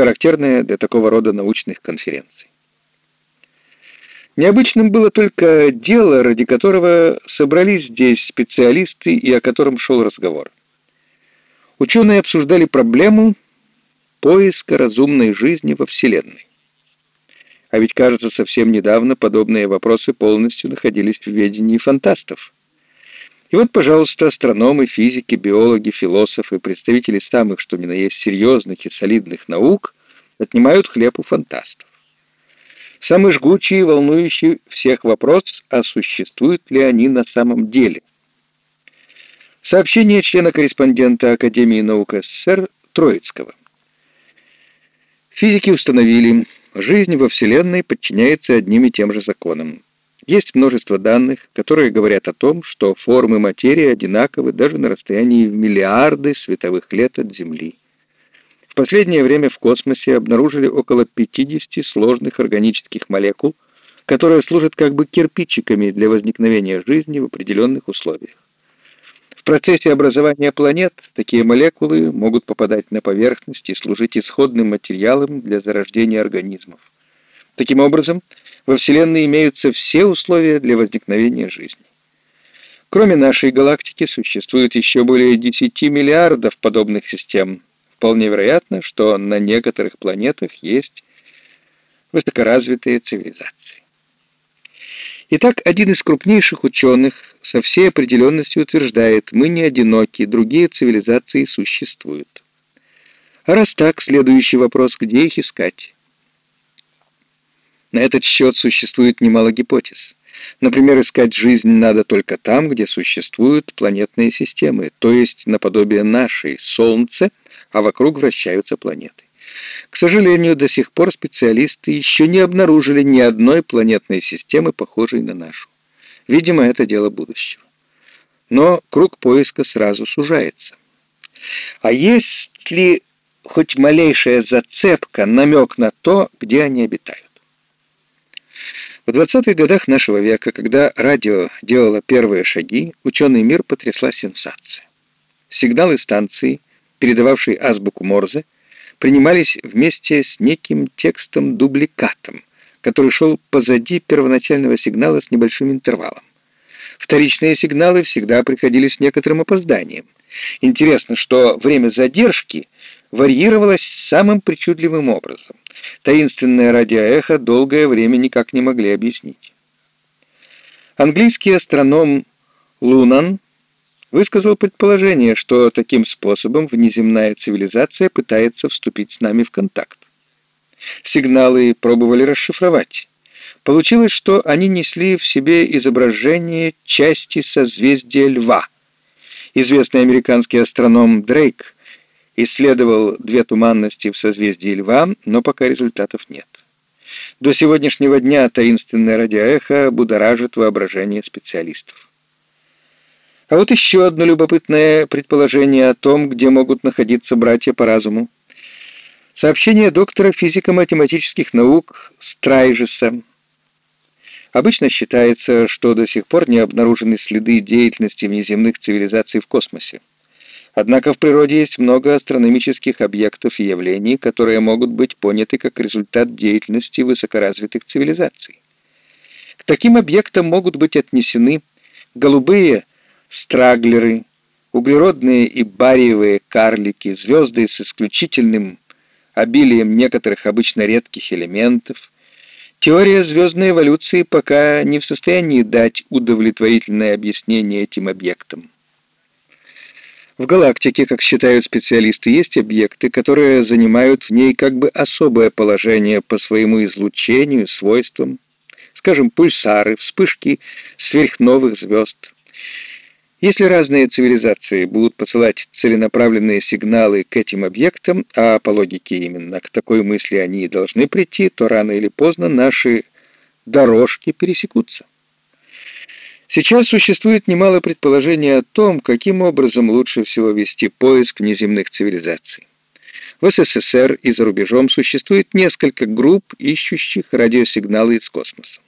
характерное для такого рода научных конференций. Необычным было только дело, ради которого собрались здесь специалисты и о котором шел разговор. Ученые обсуждали проблему поиска разумной жизни во Вселенной. А ведь, кажется, совсем недавно подобные вопросы полностью находились в ведении фантастов. И вот, пожалуйста, астрономы, физики, биологи, философы, представители самых, что ни на есть, серьезных и солидных наук отнимают хлеб у фантастов. Самый жгучий и волнующий всех вопрос, а существуют ли они на самом деле. Сообщение члена-корреспондента Академии наук СССР Троицкого. Физики установили, жизнь во Вселенной подчиняется одним и тем же законам. Есть множество данных, которые говорят о том, что формы материи одинаковы даже на расстоянии в миллиарды световых лет от Земли. В последнее время в космосе обнаружили около 50 сложных органических молекул, которые служат как бы кирпичиками для возникновения жизни в определенных условиях. В процессе образования планет такие молекулы могут попадать на поверхность и служить исходным материалом для зарождения организмов. Таким образом, во Вселенной имеются все условия для возникновения жизни. Кроме нашей галактики существует еще более 10 миллиардов подобных систем, Вполне вероятно, что на некоторых планетах есть высокоразвитые цивилизации. Итак, один из крупнейших ученых со всей определенностью утверждает, мы не одиноки, другие цивилизации существуют. А раз так, следующий вопрос, где их искать? На этот счет существует немало гипотез. Например, искать жизнь надо только там, где существуют планетные системы, то есть наподобие нашей Солнце, а вокруг вращаются планеты. К сожалению, до сих пор специалисты еще не обнаружили ни одной планетной системы, похожей на нашу. Видимо, это дело будущего. Но круг поиска сразу сужается. А есть ли хоть малейшая зацепка, намек на то, где они обитают? В 20-х годах нашего века, когда радио делало первые шаги, ученый мир потрясла сенсация. Сигналы станции, передававшей азбуку Морзе, принимались вместе с неким текстом-дубликатом, который шел позади первоначального сигнала с небольшим интервалом. Вторичные сигналы всегда приходили с некоторым опозданием. Интересно, что время задержки варьировалось самым причудливым образом. Таинственное радиоэхо долгое время никак не могли объяснить. Английский астроном Лунан высказал предположение, что таким способом внеземная цивилизация пытается вступить с нами в контакт. Сигналы пробовали расшифровать. Получилось, что они несли в себе изображение части созвездия Льва. Известный американский астроном Дрейк исследовал две туманности в созвездии Льва, но пока результатов нет. До сегодняшнего дня таинственное радиоэхо будоражит воображение специалистов. А вот еще одно любопытное предположение о том, где могут находиться братья по разуму. Сообщение доктора физико-математических наук Страйжеса. Обычно считается, что до сих пор не обнаружены следы деятельности внеземных цивилизаций в космосе. Однако в природе есть много астрономических объектов и явлений, которые могут быть поняты как результат деятельности высокоразвитых цивилизаций. К таким объектам могут быть отнесены голубые страглеры, углеродные и бариевые карлики, звезды с исключительным обилием некоторых обычно редких элементов. Теория звездной эволюции пока не в состоянии дать удовлетворительное объяснение этим объектам. В галактике, как считают специалисты, есть объекты, которые занимают в ней как бы особое положение по своему излучению, свойствам, скажем, пульсары, вспышки сверхновых звезд. Если разные цивилизации будут посылать целенаправленные сигналы к этим объектам, а по логике именно к такой мысли они и должны прийти, то рано или поздно наши дорожки пересекутся. Сейчас существует немало предположений о том, каким образом лучше всего вести поиск внеземных цивилизаций. В СССР и за рубежом существует несколько групп, ищущих радиосигналы из космоса.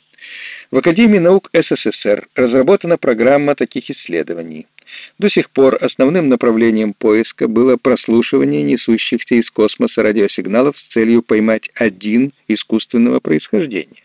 В Академии наук СССР разработана программа таких исследований. До сих пор основным направлением поиска было прослушивание несущихся из космоса радиосигналов с целью поймать один искусственного происхождения.